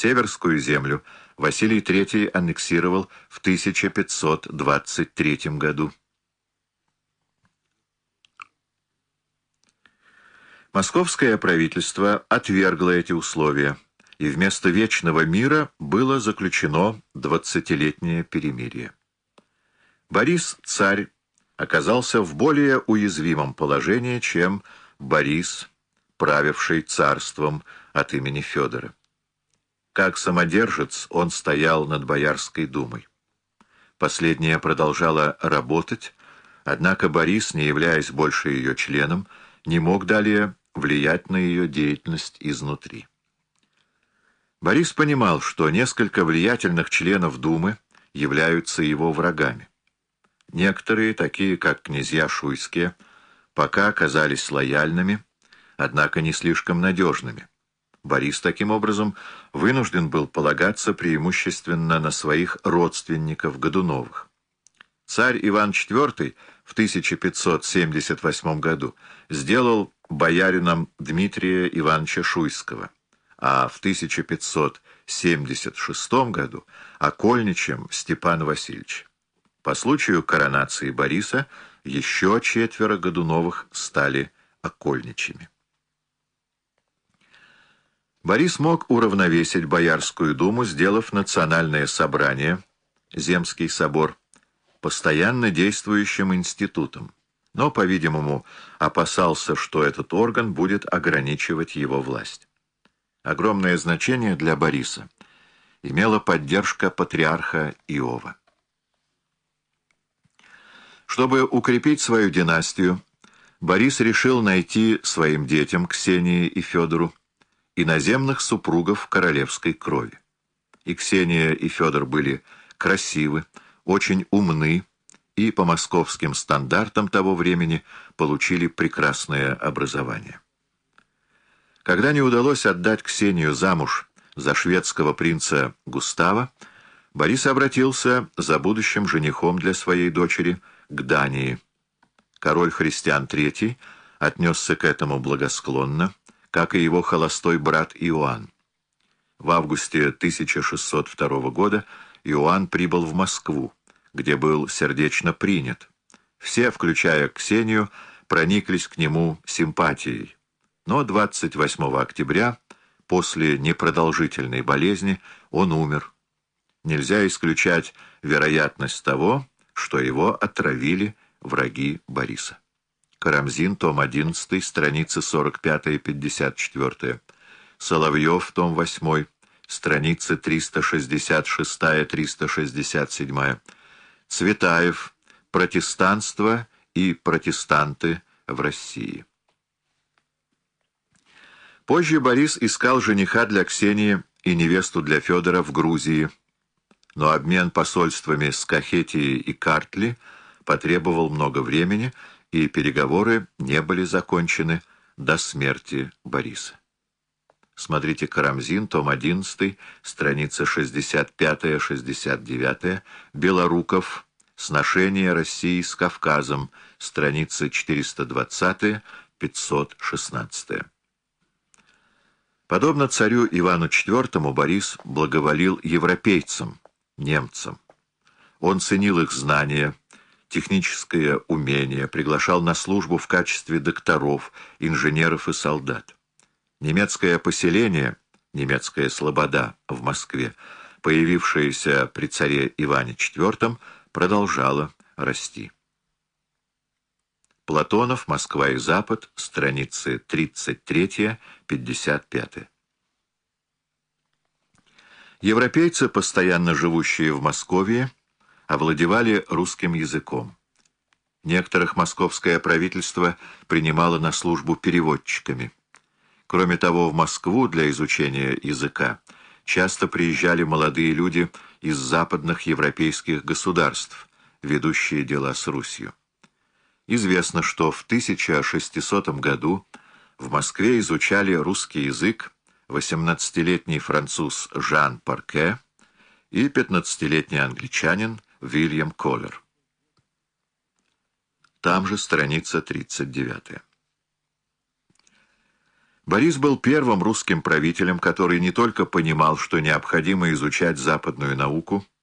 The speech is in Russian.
Северскую землю Василий III аннексировал в 1523 году. Московское правительство отвергло эти условия, и вместо вечного мира было заключено двадцатилетнее перемирие. Борис, царь, оказался в более уязвимом положении, чем Борис, правивший царством от имени Федора. Как самодержец он стоял над Боярской думой. Последняя продолжала работать, однако Борис, не являясь больше ее членом, не мог далее влиять на ее деятельность изнутри. Борис понимал, что несколько влиятельных членов Думы являются его врагами. Некоторые, такие как князья Шуйские, пока оказались лояльными, однако не слишком надежными. Борис таким образом вынужден был полагаться преимущественно на своих родственников Годуновых. Царь Иван IV в 1578 году сделал боярином Дмитрия Ивановича Шуйского, а в 1576 году окольничем Степана Васильевича. По случаю коронации Бориса еще четверо Годуновых стали окольничьими. Борис мог уравновесить Боярскую думу, сделав национальное собрание, Земский собор, постоянно действующим институтом но, по-видимому, опасался, что этот орган будет ограничивать его власть. Огромное значение для Бориса имела поддержка патриарха Иова. Чтобы укрепить свою династию, Борис решил найти своим детям, Ксении и Федору, иноземных супругов королевской крови. И Ксения, и Федор были красивы, очень умны, и по московским стандартам того времени получили прекрасное образование. Когда не удалось отдать Ксению замуж за шведского принца Густава, Борис обратился за будущим женихом для своей дочери к Дании. Король Христиан III отнесся к этому благосклонно, как и его холостой брат Иоанн. В августе 1602 года Иоанн прибыл в Москву где был сердечно принят. Все, включая Ксению, прониклись к нему симпатией. Но 28 октября, после непродолжительной болезни, он умер. Нельзя исключать вероятность того, что его отравили враги Бориса. Карамзин, том 11, страницы 45-54. Соловьев, том 8, страницы 366-367. Цветаев. Протестанство и протестанты в России. Позже Борис искал жениха для Ксении и невесту для Федора в Грузии, но обмен посольствами с Кахетией и Картли потребовал много времени, и переговоры не были закончены до смерти Бориса. Смотрите Карамзин, том 11, страница 65-69, Белоруков, Сношение России с Кавказом, страница 420-516. Подобно царю Ивану IV, Борис благоволил европейцам, немцам. Он ценил их знания, техническое умение, приглашал на службу в качестве докторов, инженеров и солдат. Немецкое поселение, немецкая слобода в Москве, появившееся при царе Иване IV, продолжало расти. Платонов, Москва и Запад, страницы 33-55. Европейцы, постоянно живущие в Москве, овладевали русским языком. Некоторых московское правительство принимало на службу переводчиками. Кроме того, в Москву для изучения языка часто приезжали молодые люди из западных европейских государств, ведущие дела с Русью. Известно, что в 1600 году в Москве изучали русский язык 18-летний француз Жан Парке и 15-летний англичанин Вильям Коллер. Там же страница 39. Борис был первым русским правителем, который не только понимал, что необходимо изучать западную науку,